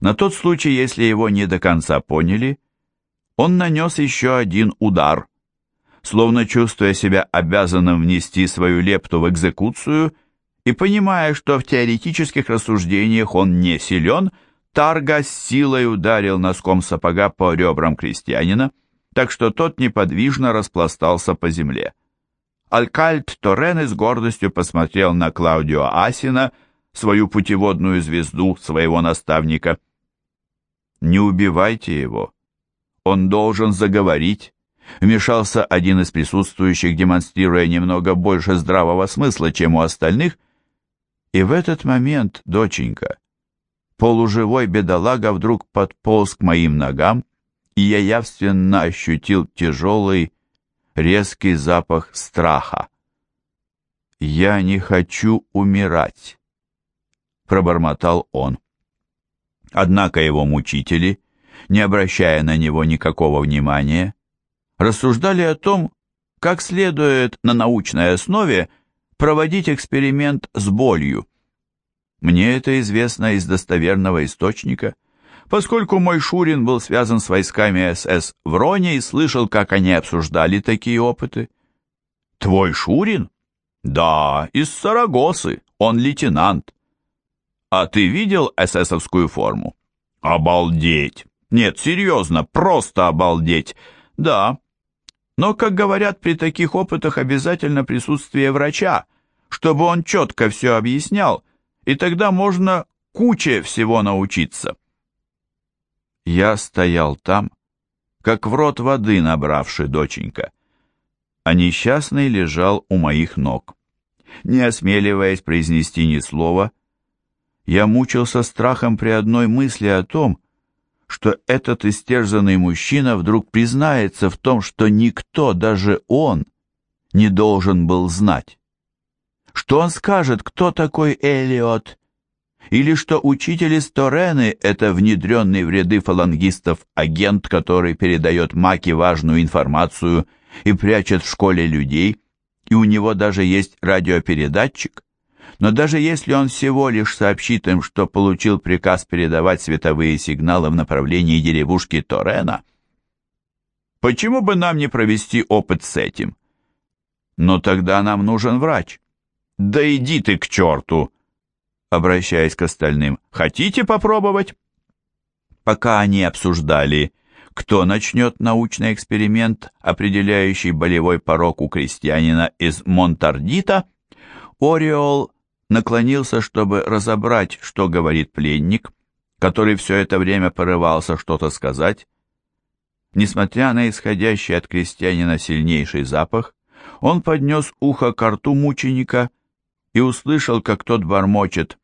На тот случай, если его не до конца поняли, он нанес еще один удар. Словно чувствуя себя обязанным внести свою лепту в экзекуцию и понимая, что в теоретических рассуждениях он не силен, Тарга с силой ударил носком сапога по ребрам крестьянина, так что тот неподвижно распластался по земле. Алькальд Торрене с гордостью посмотрел на Клаудио Асина, свою путеводную звезду, своего наставника. «Не убивайте его. Он должен заговорить», — вмешался один из присутствующих, демонстрируя немного больше здравого смысла, чем у остальных. И в этот момент, доченька, полуживой бедолага вдруг подполз к моим ногам, и я явственно ощутил тяжелый, резкий запах страха. «Я не хочу умирать», — пробормотал он. Однако его мучители, не обращая на него никакого внимания, рассуждали о том, как следует на научной основе проводить эксперимент с болью. Мне это известно из достоверного источника — поскольку мой Шурин был связан с войсками СС в Роне и слышал, как они обсуждали такие опыты. Твой Шурин? Да, из Сарагосы, он лейтенант. А ты видел эсэсовскую форму? Обалдеть! Нет, серьезно, просто обалдеть. Да. Но, как говорят, при таких опытах обязательно присутствие врача, чтобы он четко все объяснял, и тогда можно куче всего научиться. Я стоял там, как в рот воды набравший доченька, а несчастный лежал у моих ног. Не осмеливаясь произнести ни слова, я мучился страхом при одной мысли о том, что этот истерзанный мужчина вдруг признается в том, что никто, даже он, не должен был знать. Что он скажет, кто такой Элиот, или что учитель из Торены – это внедренный в ряды фалангистов агент, который передает Маке важную информацию и прячет в школе людей, и у него даже есть радиопередатчик? Но даже если он всего лишь сообщит им, что получил приказ передавать световые сигналы в направлении деревушки Торена, почему бы нам не провести опыт с этим? Но тогда нам нужен врач. Да иди ты к черту! обращаясь к остальным, «Хотите попробовать?» Пока они обсуждали, кто начнет научный эксперимент, определяющий болевой порог у крестьянина из Монтардита, Ориол наклонился, чтобы разобрать, что говорит пленник, который все это время порывался что-то сказать. Несмотря на исходящий от крестьянина сильнейший запах, он поднес ухо к рту мученика и услышал, как тот бормочет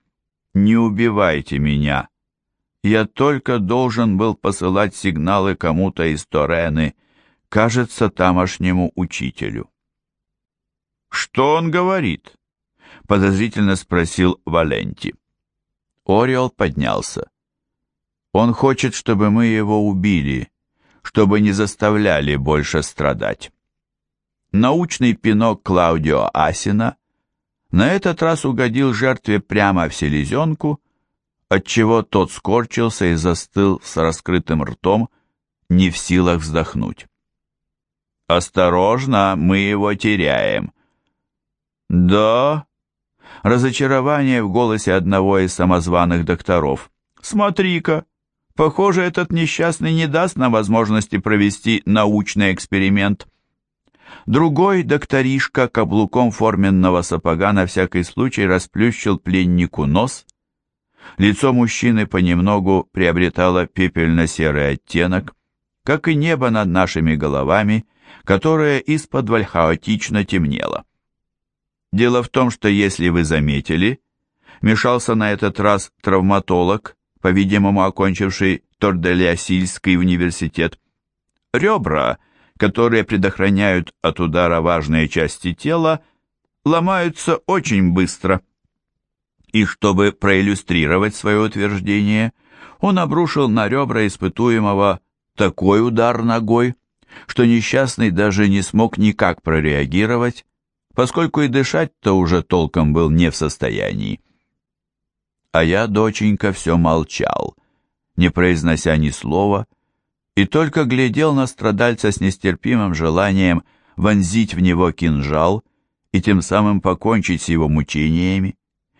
«Не убивайте меня! Я только должен был посылать сигналы кому-то из Торены, кажется, тамошнему учителю». «Что он говорит?» — подозрительно спросил Валенти. Ориол поднялся. «Он хочет, чтобы мы его убили, чтобы не заставляли больше страдать». Научный пинок Клаудио Асина на этот раз угодил жертве прямо в селезенку, отчего тот скорчился и застыл с раскрытым ртом, не в силах вздохнуть. «Осторожно, мы его теряем». «Да?» Разочарование в голосе одного из самозваных докторов. «Смотри-ка, похоже, этот несчастный не даст нам возможности провести научный эксперимент». Другой докторишка каблуком форменного сапога на всякий случай расплющил пленнику нос. Лицо мужчины понемногу приобретало пепельно-серый оттенок, как и небо над нашими головами, которое из-под хаотично темнело. Дело в том, что если вы заметили, мешался на этот раз травматолог, по-видимому, окончивший Торделиасильский университет. Ребра – которые предохраняют от удара важные части тела, ломаются очень быстро. И чтобы проиллюстрировать свое утверждение, он обрушил на ребра испытуемого такой удар ногой, что несчастный даже не смог никак прореагировать, поскольку и дышать-то уже толком был не в состоянии. А я, доченька, все молчал, не произнося ни слова, и только глядел на страдальца с нестерпимым желанием вонзить в него кинжал и тем самым покончить с его мучениями.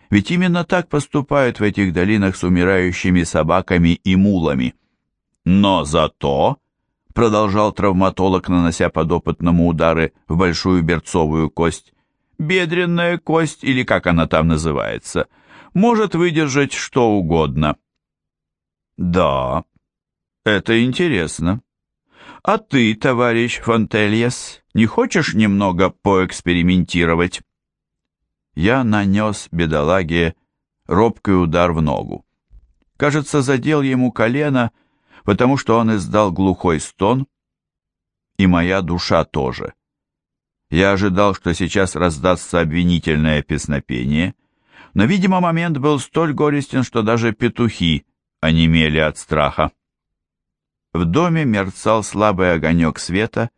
Ведь именно так поступают в этих долинах с умирающими собаками и мулами. Но зато, продолжал травматолог, нанося подопытному удары в большую берцовую кость, бедренная кость, или как она там называется, может выдержать что угодно. Да, это интересно. А ты, товарищ Фонтельес, не хочешь немного поэкспериментировать? Я нанес бедолаге робкий удар в ногу. Кажется, задел ему колено, потому что он издал глухой стон, и моя душа тоже. Я ожидал, что сейчас раздастся обвинительное песнопение, но, видимо, момент был столь горестен, что даже петухи онемели от страха. В доме мерцал слабый огонек света,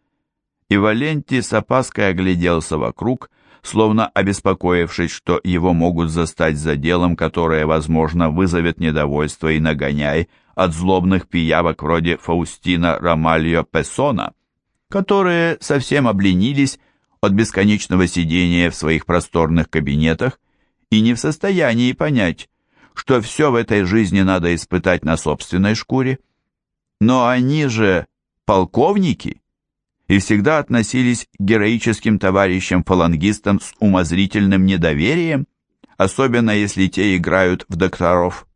и Валентий с опаской огляделся вокруг, словно обеспокоившись, что его могут застать за делом, которое, возможно, вызовет недовольство и нагоняй от злобных пиявок вроде Фаустина Ромальо Пессона, которые совсем обленились от бесконечного сидения в своих просторных кабинетах и не в состоянии понять, что все в этой жизни надо испытать на собственной шкуре. Но они же полковники и всегда относились к героическим товарищам-фалангистам с умозрительным недоверием, особенно если те играют в докторов.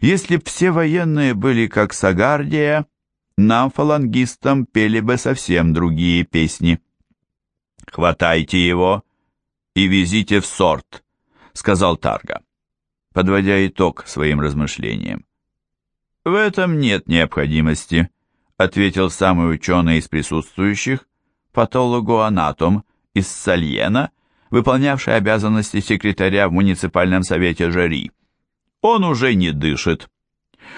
Если б все военные были как Сагардия, нам, фалангистам, пели бы совсем другие песни. «Хватайте его и везите в сорт», — сказал Тарга, подводя итог своим размышлениям. «В этом нет необходимости», — ответил самый ученый из присутствующих, патологоанатом из Сальена, выполнявший обязанности секретаря в муниципальном совете Жери. «Он уже не дышит».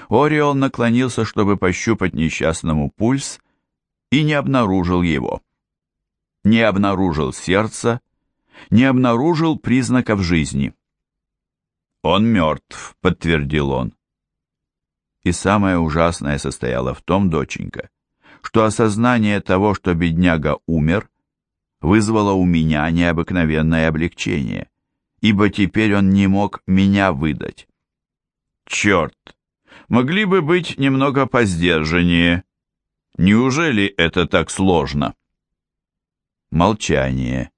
Ориол наклонился, чтобы пощупать несчастному пульс, и не обнаружил его. Не обнаружил сердца, не обнаружил признаков жизни. «Он мертв», — подтвердил он. И самое ужасное состояло в том, доченька, что осознание того, что бедняга умер, вызвало у меня необыкновенное облегчение, ибо теперь он не мог меня выдать. Черт! Могли бы быть немного поздержаннее. Неужели это так сложно? Молчание.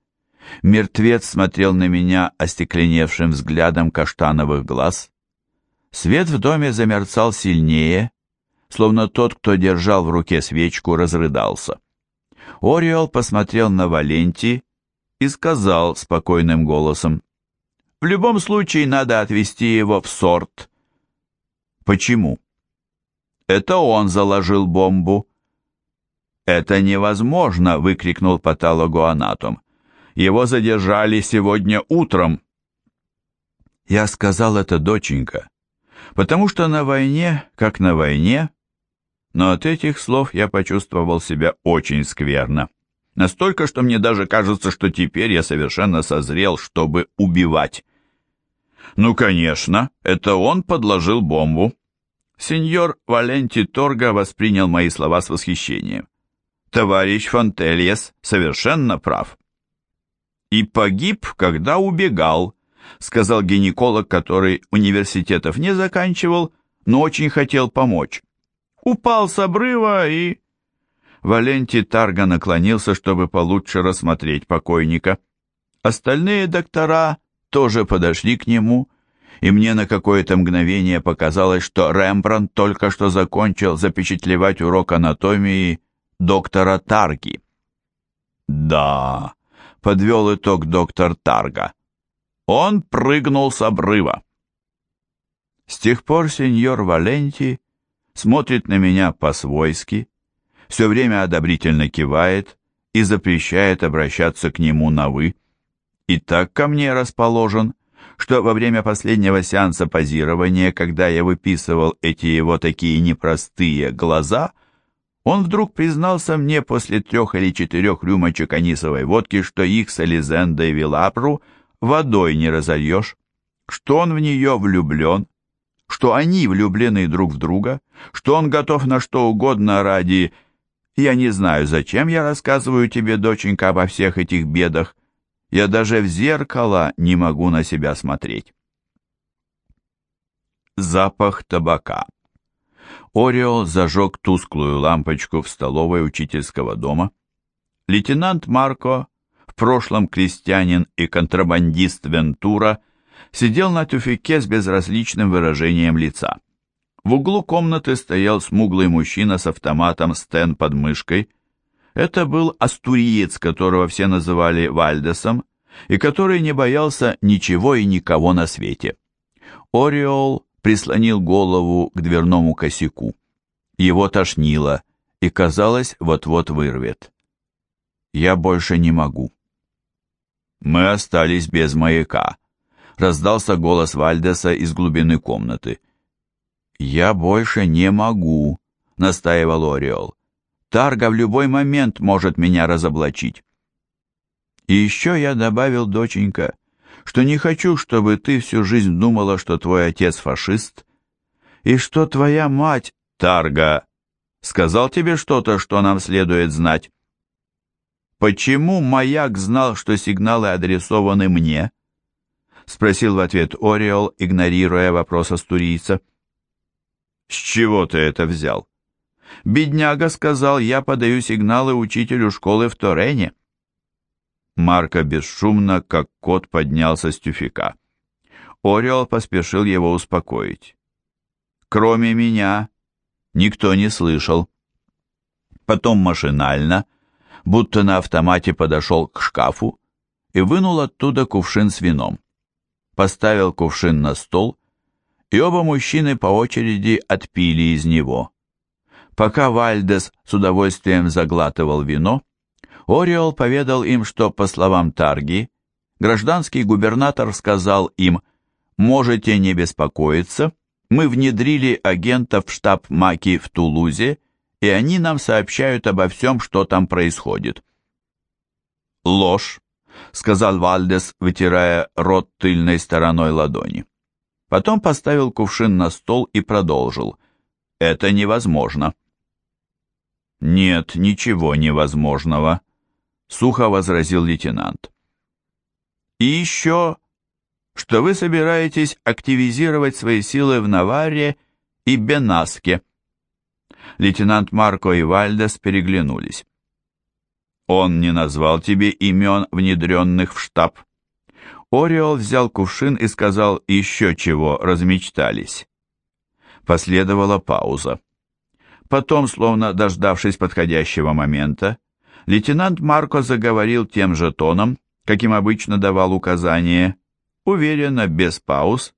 Мертвец смотрел на меня остекленевшим взглядом каштановых глаз, Свет в доме замерцал сильнее, словно тот, кто держал в руке свечку, разрыдался. Ориол посмотрел на Валенти и сказал спокойным голосом, «В любом случае надо отвезти его в сорт». «Почему?» «Это он заложил бомбу». «Это невозможно!» — выкрикнул патологоанатом. «Его задержали сегодня утром». Я сказал это, доченька, потому что на войне, как на войне, но от этих слов я почувствовал себя очень скверно. Настолько, что мне даже кажется, что теперь я совершенно созрел, чтобы убивать. Ну, конечно, это он подложил бомбу. Сеньор Валенти Торга воспринял мои слова с восхищением. Товарищ Фонтельес совершенно прав. И погиб, когда убегал, сказал гинеколог, который университетов не заканчивал, но очень хотел помочь. Упал с обрыва и... Валентий Тарга наклонился, чтобы получше рассмотреть покойника. Остальные доктора тоже подошли к нему, и мне на какое-то мгновение показалось, что Рембрандт только что закончил запечатлевать урок анатомии доктора Тарги. «Да», — подвел итог доктор Тарга, он прыгнул с обрыва. С тех пор сеньор Валенти смотрит на меня по-свойски, все время одобрительно кивает и запрещает обращаться к нему на «вы». И так ко мне расположен, что во время последнего сеанса позирования, когда я выписывал эти его такие непростые глаза, он вдруг признался мне после трех или четырех рюмочек анисовой водки, что их с Элизендой Вилапру – водой не разольешь, что он в нее влюблен, что они влюблены друг в друга, что он готов на что угодно ради... Я не знаю, зачем я рассказываю тебе, доченька, обо всех этих бедах. Я даже в зеркало не могу на себя смотреть. Запах табака. Ориол зажег тусклую лампочку в столовой учительского дома. Лейтенант Марко, в прошлом крестьянин и контрабандист Вентура, сидел на тюфике с безразличным выражением лица. В углу комнаты стоял смуглый мужчина с автоматом Стен под мышкой. Это был астуриец, которого все называли Вальдесом, и который не боялся ничего и никого на свете. Ориол прислонил голову к дверному косяку. Его тошнило, и, казалось, вот-вот вырвет. «Я больше не могу». Мы остались без маяка. Раздался голос Вальдеса из глубины комнаты. «Я больше не могу», — настаивал Ориол. «Тарга в любой момент может меня разоблачить». «И еще я добавил, доченька, что не хочу, чтобы ты всю жизнь думала, что твой отец фашист, и что твоя мать, Тарга, сказал тебе что-то, что нам следует знать. Почему маяк знал, что сигналы адресованы мне? Спросил в ответ Ориол, игнорируя вопрос астурийца. С чего ты это взял? Бедняга сказал, я подаю сигналы учителю школы в Торене. Марко бесшумно, как кот, поднялся с тюфика. Ориол поспешил его успокоить. «Кроме меня никто не слышал». Потом машинально, будто на автомате подошел к шкафу и вынул оттуда кувшин с вином. Поставил кувшин на стол, и оба мужчины по очереди отпили из него. Пока Вальдес с удовольствием заглатывал вино, Ориол поведал им, что, по словам Тарги, гражданский губернатор сказал им «Можете не беспокоиться, мы внедрили агентов в штаб Маки в Тулузе, и они нам сообщают обо всем, что там происходит». «Ложь», — сказал Вальдес, вытирая рот тыльной стороной ладони. Потом поставил кувшин на стол и продолжил. «Это невозможно». «Нет ничего невозможного», сухо возразил лейтенант. И еще, что вы собираетесь активизировать свои силы в Наварре и Бенаске. Лейтенант Марко и Вальдес переглянулись. Он не назвал тебе имен внедренных в штаб. Ориол взял кувшин и сказал еще чего размечтались. Последовала пауза. Потом, словно дождавшись подходящего момента, Лейтенант Марко заговорил тем же тоном, каким обычно давал указания, уверенно, без пауз,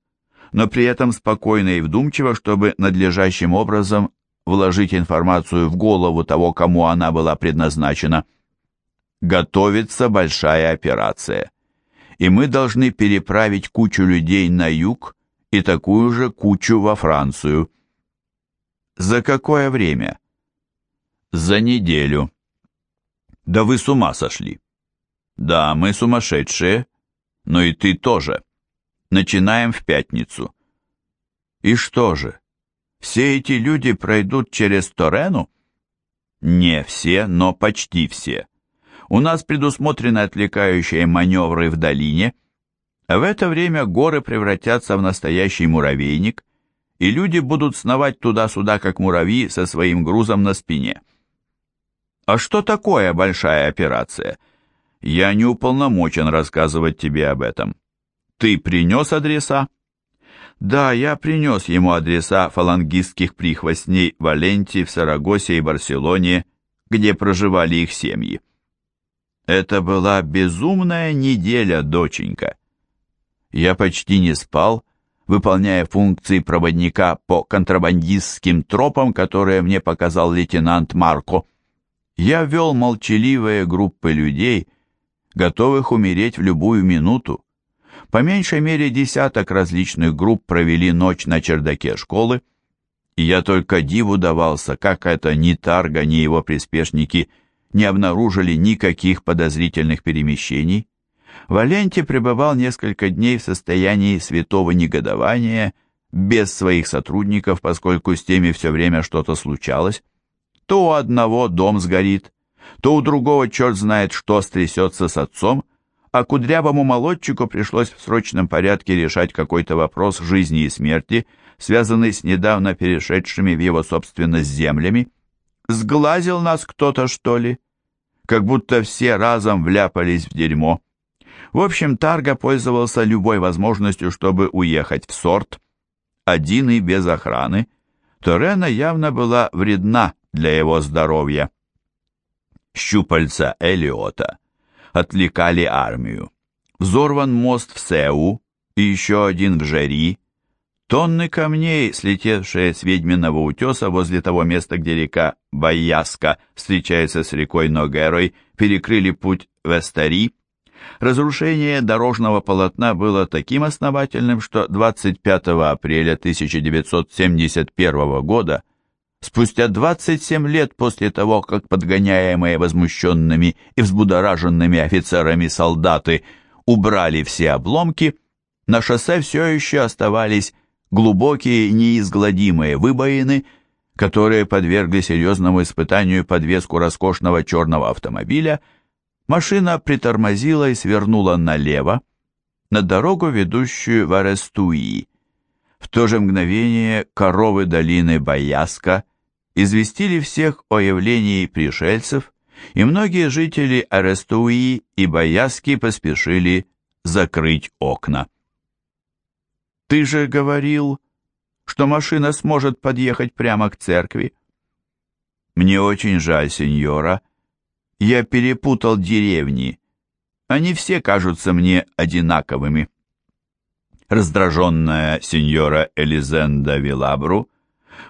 но при этом спокойно и вдумчиво, чтобы надлежащим образом вложить информацию в голову того, кому она была предназначена. Готовится большая операция, и мы должны переправить кучу людей на юг и такую же кучу во Францию. За какое время? За неделю. Да вы с ума сошли. Да, мы сумасшедшие, но и ты тоже. Начинаем в пятницу. И что же, все эти люди пройдут через Торену? Не все, но почти все. У нас предусмотрены отвлекающие маневры в долине, а в это время горы превратятся в настоящий муравейник, и люди будут сновать туда-сюда, как муравьи, со своим грузом на спине. А что такое большая операция? Я не уполномочен рассказывать тебе об этом. Ты принес адреса? Да, я принес ему адреса фалангистских прихвостней в Валенте, в Сарагосе и Барселоне, где проживали их семьи. Это была безумная неделя, доченька. Я почти не спал, выполняя функции проводника по контрабандистским тропам, которые мне показал лейтенант Марко я вел молчаливые группы людей, готовых умереть в любую минуту. По меньшей мере десяток различных групп провели ночь на чердаке школы, и я только диву давался, как это ни Тарга, ни его приспешники не обнаружили никаких подозрительных перемещений. Валенти пребывал несколько дней в состоянии святого негодования, без своих сотрудников, поскольку с теми все время что-то случалось. То у одного дом сгорит, то у другого черт знает что стрясется с отцом, а кудрявому молодчику пришлось в срочном порядке решать какой-то вопрос жизни и смерти, связанный с недавно перешедшими в его собственность землями. Сглазил нас кто-то, что ли? Как будто все разом вляпались в дерьмо. В общем, Тарга пользовался любой возможностью, чтобы уехать в сорт. Один и без охраны. Торена явно была вредна для его здоровья. Щупальца Элиота отвлекали армию. Взорван мост в Сеу и еще один в Жери. Тонны камней, слетевшие с ведьминого утеса возле того места, где река Байяска встречается с рекой Ногерой, перекрыли путь в Эстари. Разрушение дорожного полотна было таким основательным, что 25 апреля 1971 года Спустя 27 лет после того, как подгоняемые возмущенными и взбудораженными офицерами солдаты убрали все обломки, на шоссе все еще оставались глубокие неизгладимые выбоины, которые подвергли серьезному испытанию подвеску роскошного черного автомобиля, машина притормозила и свернула налево, на дорогу, ведущую в Арестуи. В то же мгновение коровы долины Баяска известили всех о явлении пришельцев, и многие жители Арестуи и Баяски поспешили закрыть окна. «Ты же говорил, что машина сможет подъехать прямо к церкви?» «Мне очень жаль, сеньора. Я перепутал деревни. Они все кажутся мне одинаковыми». Раздраженная сеньора Элизенда Вилабру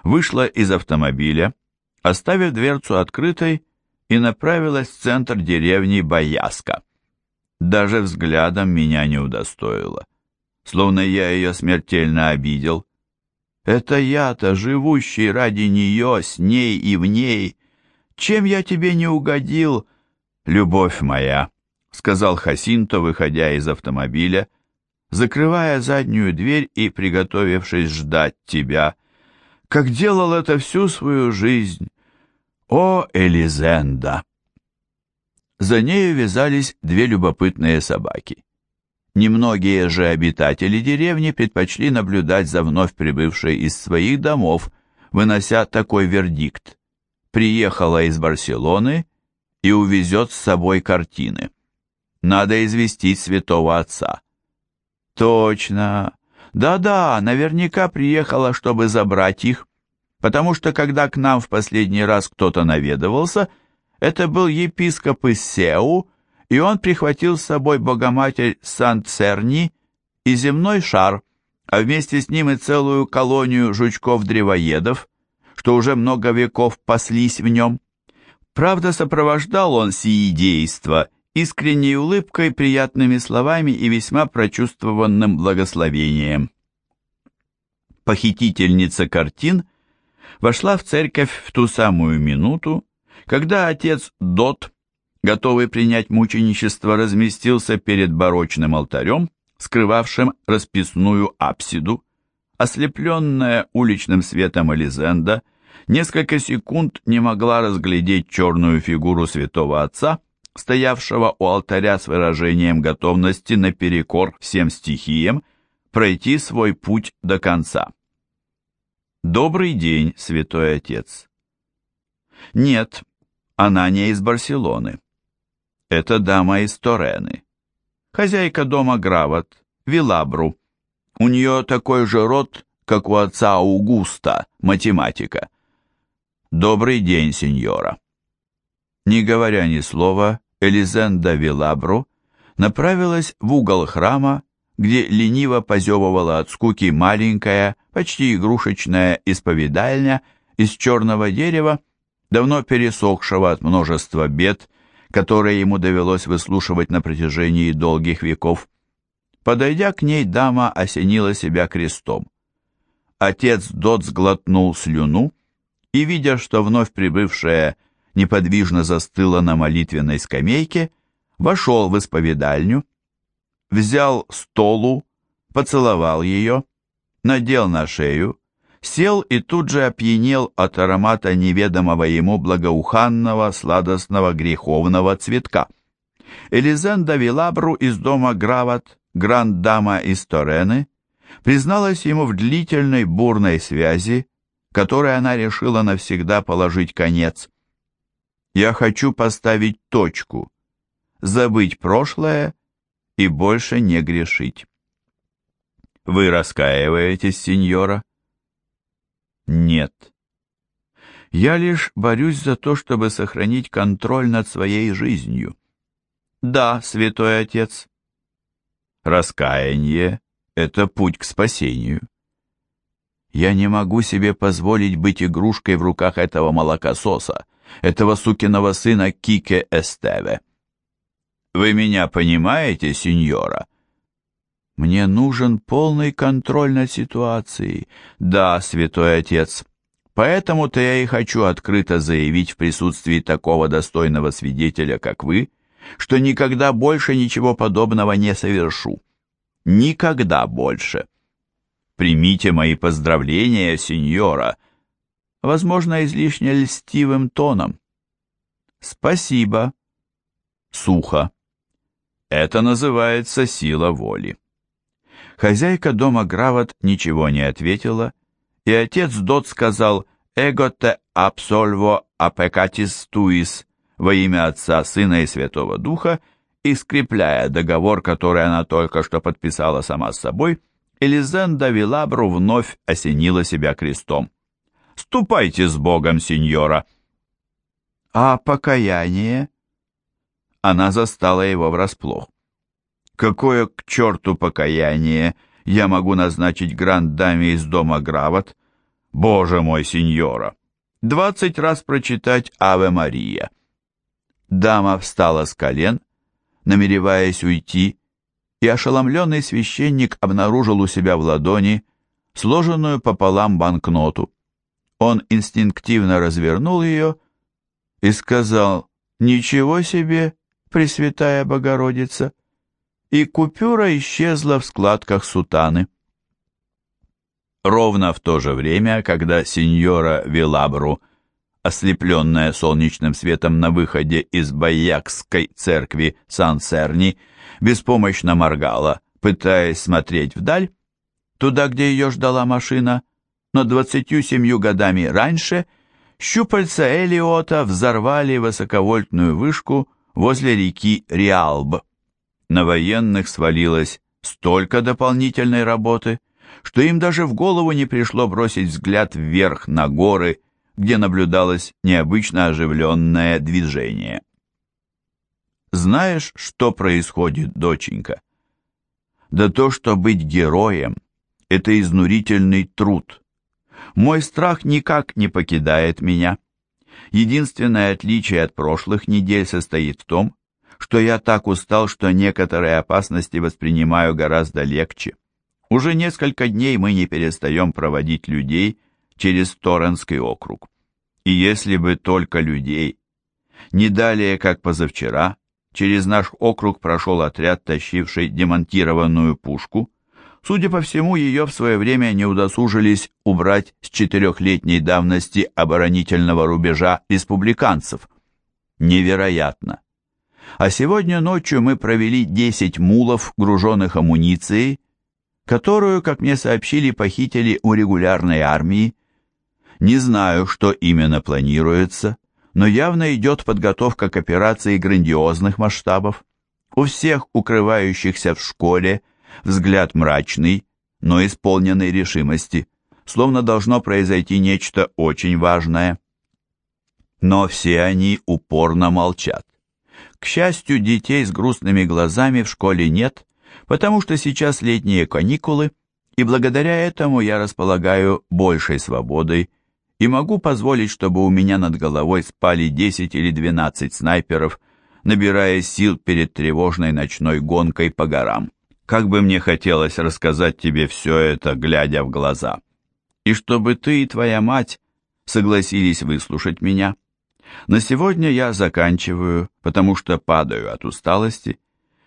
вышла из автомобиля, оставив дверцу открытой, и направилась в центр деревни Бояска. Даже взглядом меня не удостоила, словно я ее смертельно обидел. Это я-то, живущий ради нее, с ней и в ней. Чем я тебе не угодил, любовь моя?» — сказал Хасинто, выходя из автомобиля, закрывая заднюю дверь и приготовившись ждать тебя, как делал это всю свою жизнь. О, Элизенда! За нею вязались две любопытные собаки. Немногие же обитатели деревни предпочли наблюдать за вновь прибывшей из своих домов, вынося такой вердикт. Приехала из Барселоны и увезет с собой картины. Надо известить святого отца. Точно, да-да, наверняка приехала, чтобы забрать их, потому что когда к нам в последний раз кто-то наведывался, это был епископ из Сеу, и он прихватил с собой Богоматерь Сан-Церни и земной шар, а вместе с ним и целую колонию жучков-древоедов, что уже много веков паслись в нем. Правда, сопровождал он сии действа искренней улыбкой, приятными словами и весьма прочувствованным благословением. Похитительница картин вошла в церковь в ту самую минуту, когда отец Дот, готовый принять мученичество, разместился перед барочным алтарем, скрывавшим расписную апсиду. Ослепленная уличным светом Элизенда несколько секунд не могла разглядеть черную фигуру святого отца, стоявшего у алтаря с выражением готовности наперекор всем стихиям пройти свой путь до конца. «Добрый день, святой отец». Нет, она не из Барселоны. Это дама из Торены. Хозяйка дома Грават, Вилабру. У нее такой же род, как у отца Аугуста, математика. «Добрый день, сеньора». Не говоря ни слова, Элизенда Вилабру направилась в угол храма, где лениво позевывала от скуки маленькая, почти игрушечная исповедальня из черного дерева, давно пересохшего от множества бед, которые ему довелось выслушивать на протяжении долгих веков. Подойдя к ней, дама осенила себя крестом. Отец Дот сглотнул слюну и, видя, что вновь прибывшая неподвижно застыла на молитвенной скамейке, вошел в исповедальню, взял столу, поцеловал ее, надел на шею, сел и тут же опьянел от аромата неведомого ему благоуханного, сладостного, греховного цветка. Элизенда Вилабру из дома Грават, гранд-дама из Торены, призналась ему в длительной бурной связи, которой она решила навсегда положить конец. «Я хочу поставить точку, забыть прошлое и больше не грешить». «Вы раскаиваетесь, сеньора?» «Нет. Я лишь борюсь за то, чтобы сохранить контроль над своей жизнью». «Да, святой отец». «Раскаяние — это путь к спасению». Я не могу себе позволить быть игрушкой в руках этого молокососа, этого сукиного сына Кике Эстеве. Вы меня понимаете, сеньора? Мне нужен полный контроль над ситуацией. Да, святой отец. Поэтому-то я и хочу открыто заявить в присутствии такого достойного свидетеля, как вы, что никогда больше ничего подобного не совершу. Никогда больше. Примите мои поздравления, сеньора. Возможно, излишне льстивым тоном. Спасибо. Сухо. Это называется сила воли. Хозяйка дома Грават ничего не ответила, и отец Дот сказал «Эго те абсольво апекатис туис» во имя Отца, Сына и Святого Духа, и, скрепляя договор, который она только что подписала сама с собой, — Элизенда Вилабру вновь осенила себя крестом. «Ступайте с Богом, сеньора!» «А покаяние?» Она застала его врасплох. «Какое к черту покаяние я могу назначить гранд-даме из дома Грават? Боже мой, сеньора! Двадцать раз прочитать «Аве Мария». Дама встала с колен, намереваясь уйти, и ошеломленный священник обнаружил у себя в ладони сложенную пополам банкноту. Он инстинктивно развернул ее и сказал «Ничего себе, Пресвятая Богородица!» и купюра исчезла в складках сутаны. Ровно в то же время, когда сеньора Вилабру, ослепленная солнечным светом на выходе из Байякской церкви Сан-Серни, беспомощно моргала, пытаясь смотреть вдаль, туда, где ее ждала машина, но двадцатью семью годами раньше щупальца Элиота взорвали высоковольтную вышку возле реки Риалб. На военных свалилось столько дополнительной работы, что им даже в голову не пришло бросить взгляд вверх на горы, где наблюдалось необычно оживленное движение. Знаешь, что происходит, доченька? Да то, что быть героем — это изнурительный труд. Мой страх никак не покидает меня. Единственное отличие от прошлых недель состоит в том, что я так устал, что некоторые опасности воспринимаю гораздо легче. Уже несколько дней мы не перестаем проводить людей через Торренский округ. И если бы только людей, не далее, как позавчера, Через наш округ прошел отряд, тащивший демонтированную пушку. Судя по всему, ее в свое время не удосужились убрать с четырехлетней давности оборонительного рубежа республиканцев. Невероятно. А сегодня ночью мы провели 10 мулов, груженных амуницией, которую, как мне сообщили, похитили у регулярной армии. Не знаю, что именно планируется, но явно идет подготовка к операции грандиозных масштабов. У всех укрывающихся в школе взгляд мрачный, но исполненный решимости, словно должно произойти нечто очень важное. Но все они упорно молчат. К счастью, детей с грустными глазами в школе нет, потому что сейчас летние каникулы, и благодаря этому я располагаю большей свободой, и могу позволить, чтобы у меня над головой спали 10 или 12 снайперов, набирая сил перед тревожной ночной гонкой по горам. Как бы мне хотелось рассказать тебе все это, глядя в глаза. И чтобы ты и твоя мать согласились выслушать меня. На сегодня я заканчиваю, потому что падаю от усталости,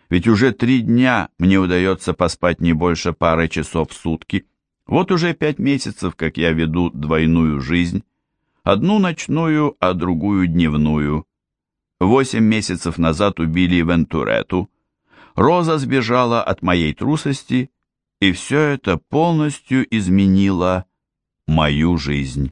ведь уже три дня мне удается поспать не больше пары часов в сутки, Вот уже пять месяцев, как я веду двойную жизнь, одну ночную, а другую дневную. Восемь месяцев назад убили Вентурету. Роза сбежала от моей трусости, и все это полностью изменило мою жизнь.